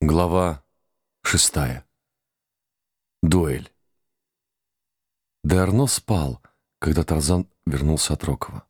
Глава шестая. Дуэль. Деарно спал, когда Тарзан вернулся от Рокова.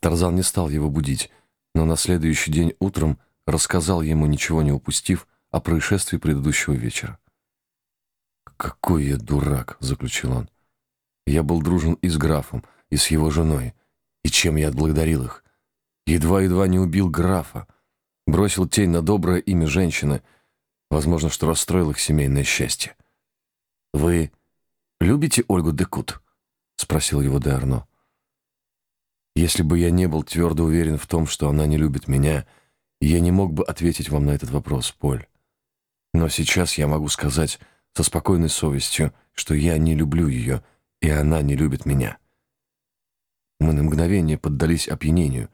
Тарзан не стал его будить, но на следующий день утром рассказал ему, ничего не упустив, о происшествии предыдущего вечера. «Какой я дурак!» — заключил он. «Я был дружен и с графом, и с его женой. И чем я отблагодарил их? Едва-едва не убил графа, бросил тень на доброе имя женщины, возможно, что расстроил их семейное счастье. «Вы любите Ольгу Декут?» — спросил его Д'Арно. «Если бы я не был твердо уверен в том, что она не любит меня, я не мог бы ответить вам на этот вопрос, Поль. Но сейчас я могу сказать со спокойной совестью, что я не люблю ее, и она не любит меня. Мы на мгновение поддались опьянению.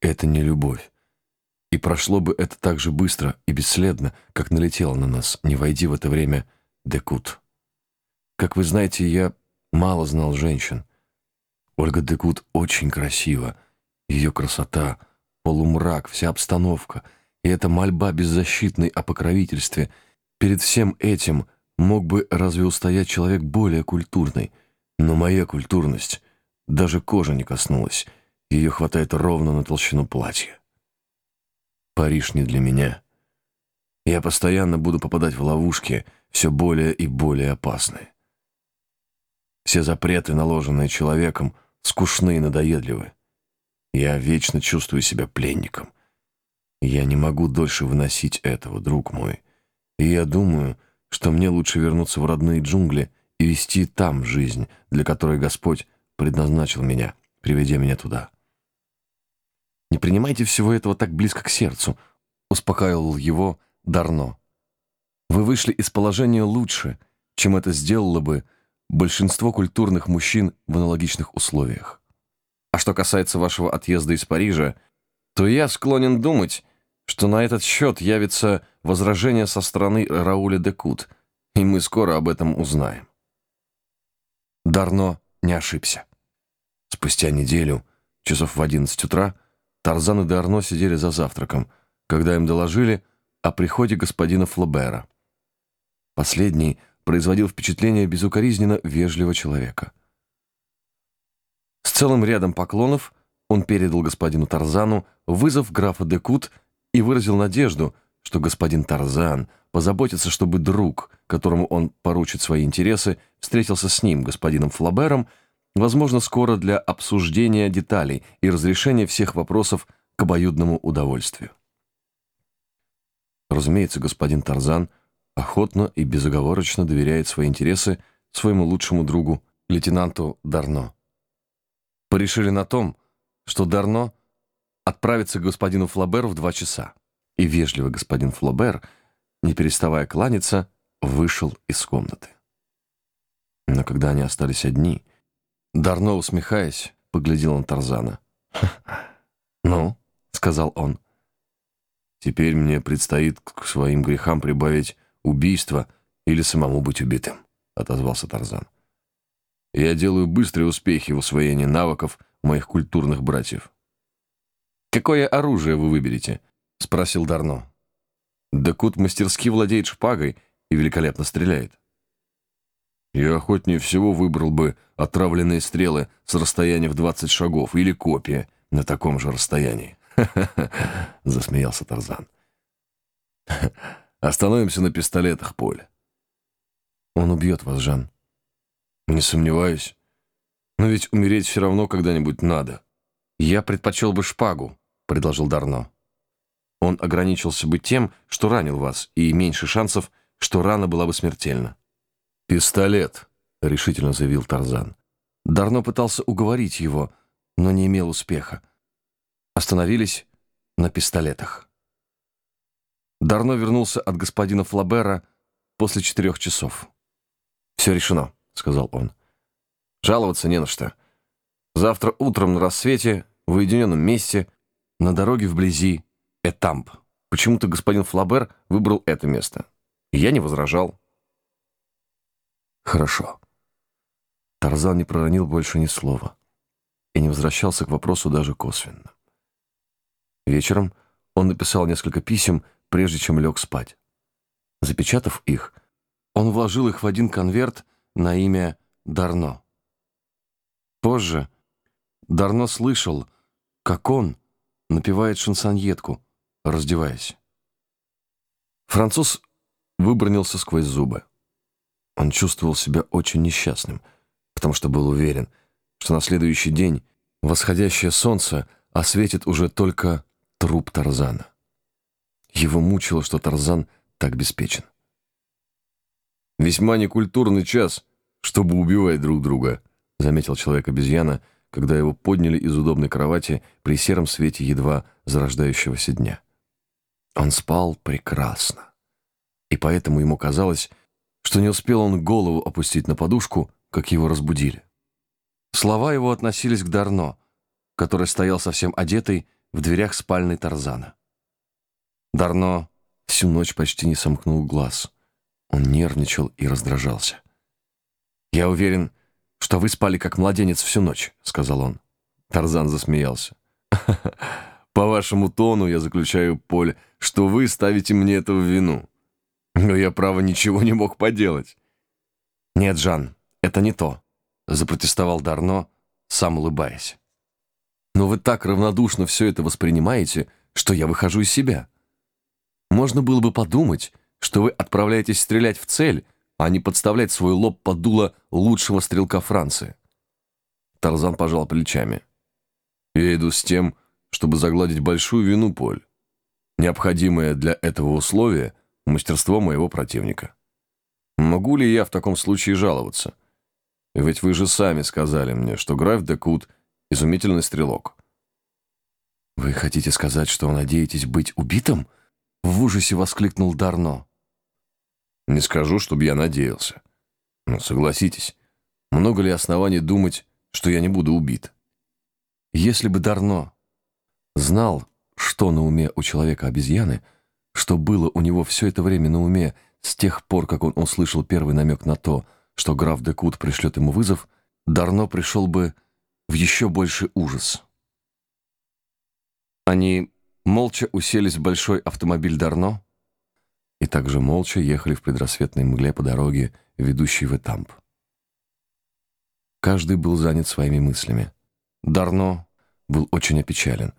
Это не любовь. И прошло бы это так же быстро и бесследно, как налетело на нас, не войди в это время Декут. Как вы знаете, я мало знал женщин. Ольга Декут очень красива. Ее красота, полумрак, вся обстановка и эта мольба беззащитной о покровительстве. Перед всем этим мог бы разве устоять человек более культурный. Но моя культурность даже кожи не коснулась. Ее хватает ровно на толщину платья. Париж не для меня. Я постоянно буду попадать в ловушки, все более и более опасные. Все запреты, наложенные человеком, скучны и надоедливы. Я вечно чувствую себя пленником. Я не могу дольше выносить этого, друг мой. И я думаю, что мне лучше вернуться в родные джунгли и вести там жизнь, для которой Господь предназначил меня, приведя меня туда. Не принимайте всего этого так близко к сердцу, успокаивал его Дарно. Вы вышли из положения лучше, чем это сделало бы большинство культурных мужчин в аналогичных условиях. А что касается вашего отъезда из Парижа, то я склонен думать, что на этот счет явится возражение со стороны Рауля де Кут, и мы скоро об этом узнаем. Дарно не ошибся. Спустя неделю, часов в одиннадцать утра, Тарзан и Дарно сидели за завтраком, когда им доложили о приходе господина Флобера. Последний производил впечатление безукоризненно вежливого человека. С целым рядом поклонов он передал господину Тарзану вызов графа де Кут и выразил надежду, что господин Тарзан позаботится, чтобы друг, которому он поручит свои интересы, встретился с ним, господином Флобером, возможно, скоро для обсуждения деталей и разрешения всех вопросов к обоюдному удовольствию. Разумеется, господин Тарзан охотно и безоговорочно доверяет свои интересы своему лучшему другу, лейтенанту Дарно. Порешили на том, что Дарно отправится к господину Флоберу в два часа, и вежливый господин Флобер, не переставая кланяться, вышел из комнаты. Но когда они остались одни, Дарно, усмехаясь, поглядел на Тарзана. «Ну?» — сказал он. «Теперь мне предстоит к своим грехам прибавить убийство или самому быть убитым», — отозвался Тарзан. «Я делаю быстрые успехи в усвоении навыков моих культурных братьев». «Какое оружие вы выберете?» — спросил Дарно. «Декут мастерски владеет шпагой и великолепно стреляет». Я охотнее всего выбрал бы отравленные стрелы с расстояния в 20 шагов или копия на таком же расстоянии. засмеялся Тарзан. Остановимся на пистолетах, Поль. Он убьет вас, Жан. Не сомневаюсь. Но ведь умереть все равно когда-нибудь надо. Я предпочел бы шпагу, предложил Дарно. Он ограничился бы тем, что ранил вас, и меньше шансов, что рана была бы смертельна. «Пистолет», — решительно заявил Тарзан. Дарно пытался уговорить его, но не имел успеха. Остановились на пистолетах. Дарно вернулся от господина Флабера после четырех часов. «Все решено», — сказал он. «Жаловаться не на что. Завтра утром на рассвете, в уединенном месте, на дороге вблизи Этамп. Почему-то господин Флабер выбрал это место. Я не возражал. Хорошо. Тарзан не проронил больше ни слова и не возвращался к вопросу даже косвенно. Вечером он написал несколько писем, прежде чем лег спать. Запечатав их, он вложил их в один конверт на имя Дарно. Позже Дарно слышал, как он напевает шансоньетку, раздеваясь. Француз выбронился сквозь зубы. Он чувствовал себя очень несчастным, потому что был уверен, что на следующий день восходящее солнце осветит уже только труп Тарзана. Его мучило, что Тарзан так беспечен. «Весьма некультурный час, чтобы убивать друг друга», заметил человек-обезьяна, когда его подняли из удобной кровати при сером свете едва зарождающегося дня. Он спал прекрасно, и поэтому ему казалось, что не успел он голову опустить на подушку, как его разбудили. Слова его относились к Дарно, который стоял совсем одетый в дверях спальной Тарзана. Дарно всю ночь почти не сомкнул глаз. Он нервничал и раздражался. «Я уверен, что вы спали как младенец всю ночь», — сказал он. Тарзан засмеялся. «По вашему тону я заключаю, Поль, что вы ставите мне это в вину. Но я, право, ничего не мог поделать». «Нет, Жан, это не то», — запротестовал Дарно, сам улыбаясь. «Но вы так равнодушно все это воспринимаете, что я выхожу из себя. Можно было бы подумать, что вы отправляетесь стрелять в цель, а не подставлять свой лоб под дуло лучшего стрелка Франции. Тарзан пожал плечами. Я иду с тем, чтобы загладить большую вину, Поль. Необходимое для этого условия — мастерство моего противника. Могу ли я в таком случае жаловаться? Ведь вы же сами сказали мне, что граф Декут — изумительный стрелок. Вы хотите сказать, что надеетесь быть убитым? В ужасе воскликнул Дарно. Не скажу, чтобы я надеялся. Но согласитесь, много ли оснований думать, что я не буду убит? Если бы Дарно знал, что на уме у человека-обезьяны, что было у него все это время на уме с тех пор, как он услышал первый намек на то, что граф Декут пришлет ему вызов, Дарно пришел бы в еще больший ужас. Они молча уселись в большой автомобиль Дарно, и также молча ехали в предрассветной мгле по дороге, ведущей в Этамп. Каждый был занят своими мыслями. Дарно был очень опечален,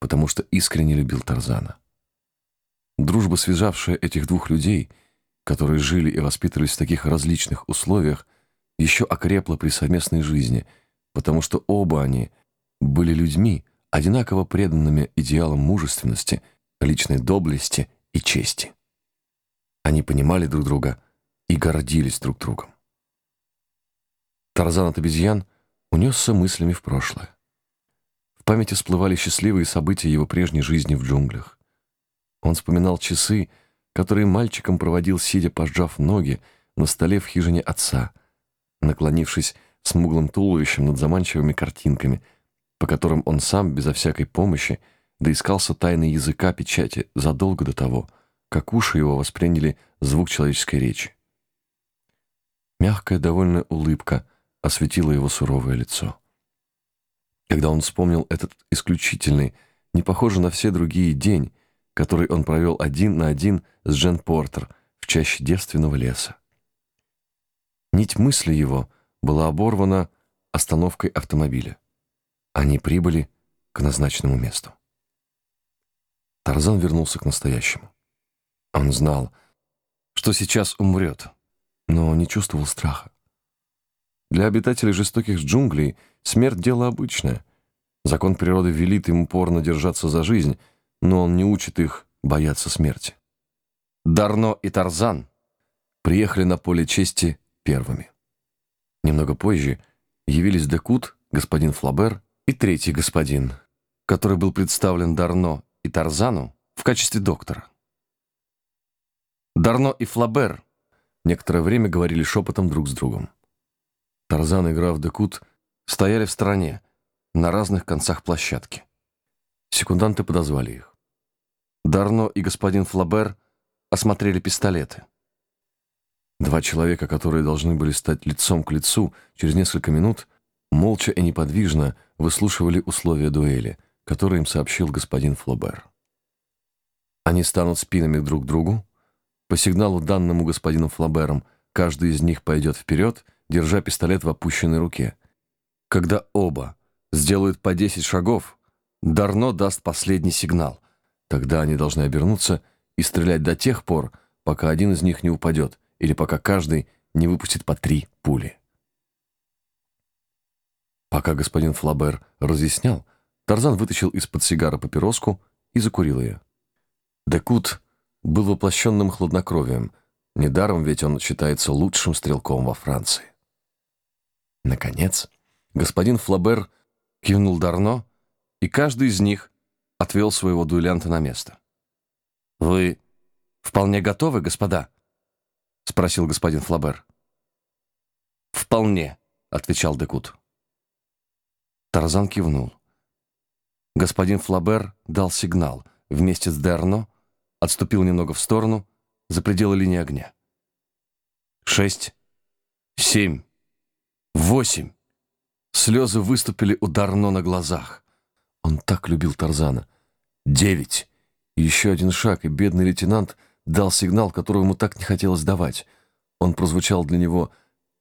потому что искренне любил Тарзана. Дружба, связавшая этих двух людей, которые жили и воспитывались в таких различных условиях, еще окрепла при совместной жизни, потому что оба они были людьми, одинаково преданными идеалам мужественности, личной доблести и чести. Они понимали друг друга и гордились друг другом. Тарзан от обезьян унесся мыслями в прошлое. В памяти всплывали счастливые события его прежней жизни в джунглях. Он вспоминал часы, которые мальчиком проводил, сидя, пожав ноги, на столе в хижине отца, наклонившись смуглым туловищем над заманчивыми картинками, по которым он сам, безо всякой помощи, доискался тайны языка печати задолго до того, как уши его восприняли звук человеческой речи. Мягкая, довольная улыбка осветила его суровое лицо. Когда он вспомнил этот исключительный, не похожий на все другие день, который он провел один на один с Джен Портер в чаще девственного леса. Нить мысли его была оборвана остановкой автомобиля. Они прибыли к назначенному месту. Тарзан вернулся к настоящему. Он знал, что сейчас умрет, но не чувствовал страха. Для обитателей жестоких джунглей смерть — дело обычное. Закон природы велит им упорно держаться за жизнь, но он не учит их бояться смерти. Дарно и Тарзан приехали на поле чести первыми. Немного позже явились Декут, господин Флабер и третий господин, который был представлен Дарно и Тарзану в качестве доктора. Дарно и Флабер некоторое время говорили шепотом друг с другом. Тарзан и граф Декут стояли в стороне, на разных концах площадки. Секунданты подозвали их. Дарно и господин Флабер осмотрели пистолеты. Два человека, которые должны были стать лицом к лицу через несколько минут, молча и неподвижно выслушивали условия дуэли, которые им сообщил господин Флобер. Они станут спинами друг к другу, По сигналу, данному господину Флабером, каждый из них пойдет вперед, держа пистолет в опущенной руке. Когда оба сделают по 10 шагов, Дарно даст последний сигнал. Тогда они должны обернуться и стрелять до тех пор, пока один из них не упадет, или пока каждый не выпустит по три пули. Пока господин Флабер разъяснял, Тарзан вытащил из-под сигара папироску и закурил ее. Декут был воплощенным хладнокровием, недаром ведь он считается лучшим стрелком во Франции. Наконец, господин Флабер кивнул Дарно, и каждый из них отвел своего дуэлянта на место. «Вы вполне готовы, господа?» — спросил господин Флабер. «Вполне», — отвечал Декут. Тарзан кивнул. Господин Флабер дал сигнал. Вместе с Дерно отступил немного в сторону, за пределы линии огня. Шесть, семь, восемь. Слезы выступили у Дарно на глазах. Он так любил Тарзана. Девять. Еще один шаг, и бедный лейтенант дал сигнал, который ему так не хотелось давать. Он прозвучал для него,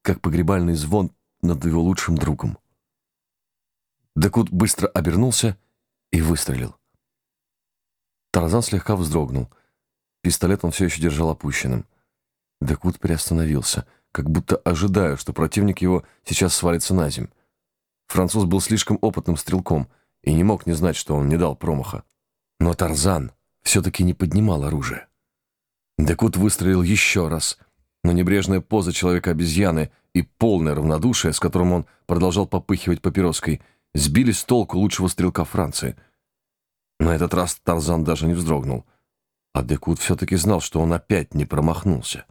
как погребальный звон над его лучшим другом. Декут быстро обернулся и выстрелил. Тарзан слегка вздрогнул. Пистолет он все еще держал опущенным. Декут приостановился, как будто ожидая, что противник его сейчас свалится на земь. Француз был слишком опытным стрелком и не мог не знать, что он не дал промаха. Но Тарзан все-таки не поднимал оружие. Декут выстрелил еще раз, но небрежная поза человека-обезьяны и полное равнодушие, с которым он продолжал попыхивать папироской – сбили с толку лучшего стрелка Франции. На этот раз Тарзан даже не вздрогнул. А Декут все-таки знал, что он опять не промахнулся.